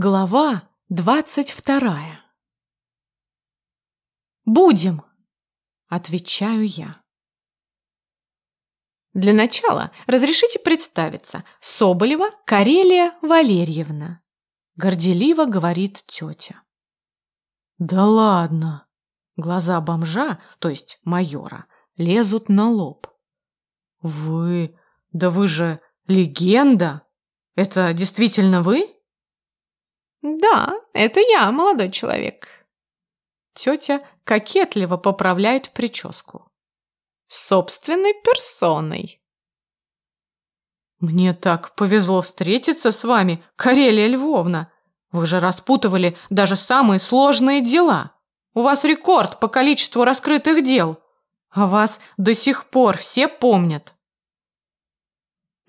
Глава двадцать вторая «Будем!» – отвечаю я. Для начала разрешите представиться. Соболева Карелия Валерьевна. Горделиво говорит тетя. Да ладно. Глаза бомжа, то есть майора, лезут на лоб. Вы... Да вы же легенда! Это действительно вы? Да, это я, молодой человек. Тетя кокетливо поправляет прическу. Собственной персоной. Мне так повезло встретиться с вами, Карелия Львовна. Вы же распутывали даже самые сложные дела. У вас рекорд по количеству раскрытых дел. А вас до сих пор все помнят.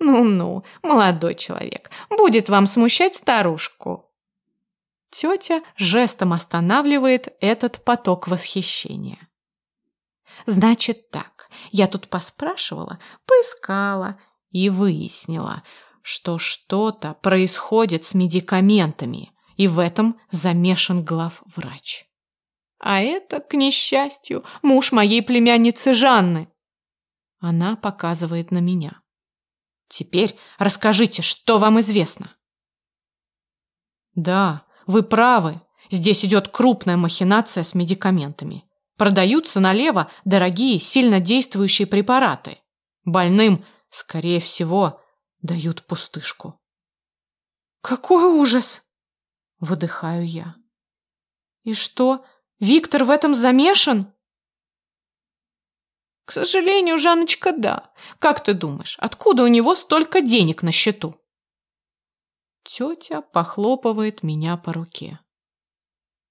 Ну-ну, молодой человек, будет вам смущать старушку. Тетя жестом останавливает этот поток восхищения. Значит так, я тут поспрашивала, поискала и выяснила, что что-то происходит с медикаментами, и в этом замешан главврач. А это, к несчастью, муж моей племянницы Жанны. Она показывает на меня. Теперь расскажите, что вам известно. Да, вы правы. Здесь идет крупная махинация с медикаментами. Продаются налево дорогие, сильно действующие препараты. Больным, скорее всего, дают пустышку. Какой ужас! Выдыхаю я. И что, Виктор в этом замешан? К сожалению, Жанночка, да. Как ты думаешь, откуда у него столько денег на счету? Тетя похлопывает меня по руке.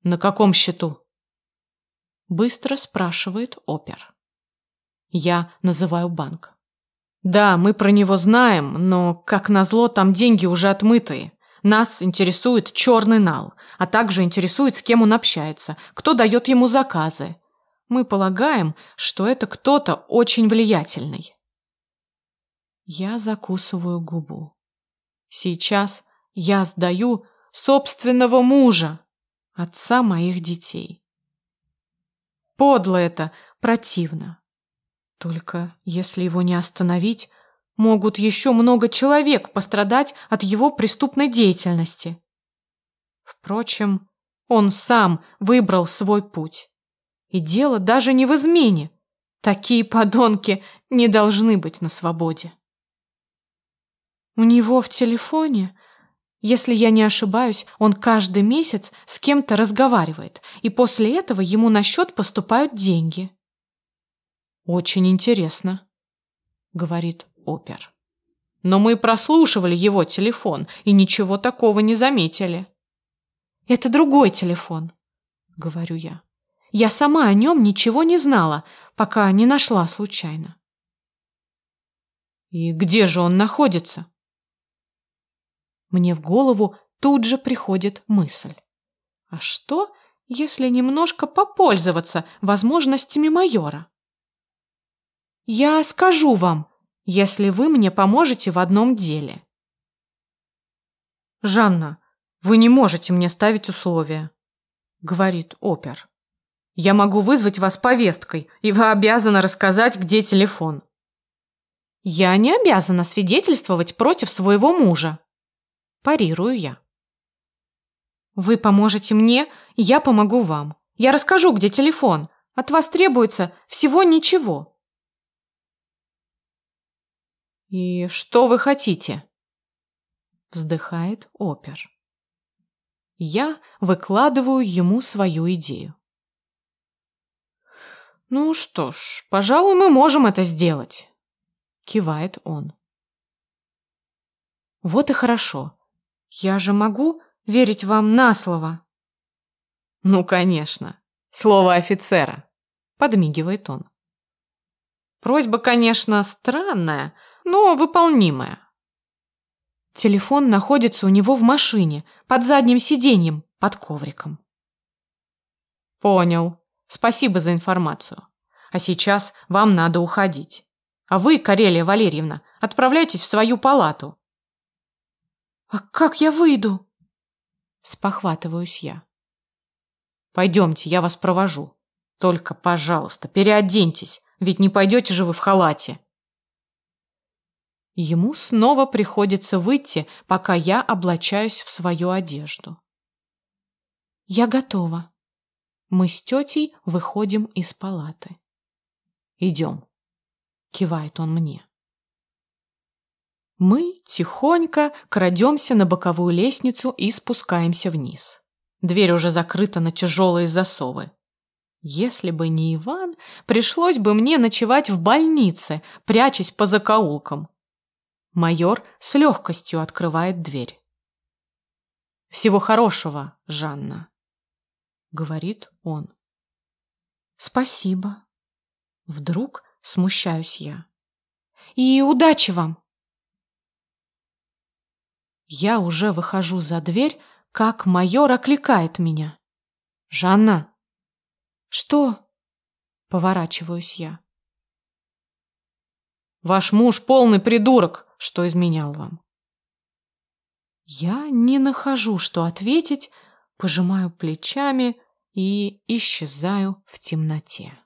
«На каком счету?» Быстро спрашивает опер. Я называю банк. Да, мы про него знаем, но, как назло, там деньги уже отмытые. Нас интересует черный нал, а также интересует, с кем он общается, кто дает ему заказы. Мы полагаем, что это кто-то очень влиятельный. Я закусываю губу. Сейчас я сдаю собственного мужа, отца моих детей. Подло это, противно. Только если его не остановить, могут еще много человек пострадать от его преступной деятельности. Впрочем, он сам выбрал свой путь. И дело даже не в измене. Такие подонки не должны быть на свободе. У него в телефоне если я не ошибаюсь, он каждый месяц с кем-то разговаривает, и после этого ему на счет поступают деньги. «Очень интересно», — говорит опер. «Но мы прослушивали его телефон и ничего такого не заметили». «Это другой телефон», — говорю я. «Я сама о нем ничего не знала, пока не нашла случайно». «И где же он находится?» Мне в голову тут же приходит мысль. А что, если немножко попользоваться возможностями майора? Я скажу вам, если вы мне поможете в одном деле. Жанна, вы не можете мне ставить условия, говорит опер. Я могу вызвать вас повесткой, и вы обязаны рассказать, где телефон. Я не обязана свидетельствовать против своего мужа, Парирую я. Вы поможете мне, я помогу вам. Я расскажу, где телефон. От вас требуется всего ничего. И что вы хотите? Вздыхает опер. Я выкладываю ему свою идею. Ну что ж, пожалуй, мы можем это сделать, кивает он. Вот и хорошо. Я же могу верить вам на слово? Ну, конечно. Слово офицера. Подмигивает он. Просьба, конечно, странная, но выполнимая. Телефон находится у него в машине, под задним сиденьем, под ковриком. Понял. Спасибо за информацию. А сейчас вам надо уходить. А вы, Карелия Валерьевна, отправляйтесь в свою палату. «А как я выйду?» Спохватываюсь я. Пойдемте, я вас провожу. Только, пожалуйста, переоденьтесь, ведь не пойдете же вы в халате. Ему снова приходится выйти, пока я облачаюсь в свою одежду. Я готова. Мы с тетей выходим из палаты. Идем, кивает он мне. Мы тихонько крадемся на боковую лестницу и спускаемся вниз. Дверь уже закрыта на тяжелые засовы. Если бы не Иван, пришлось бы мне ночевать в больнице, прячась по закоулкам. Майор с легкостью открывает дверь. «Всего хорошего, Жанна», — говорит он. «Спасибо». Вдруг смущаюсь я. «И удачи вам!» Я уже выхожу за дверь, как майор окликает меня. «Жанна!» «Что?» — поворачиваюсь я. «Ваш муж полный придурок, что изменял вам». Я не нахожу, что ответить, пожимаю плечами и исчезаю в темноте.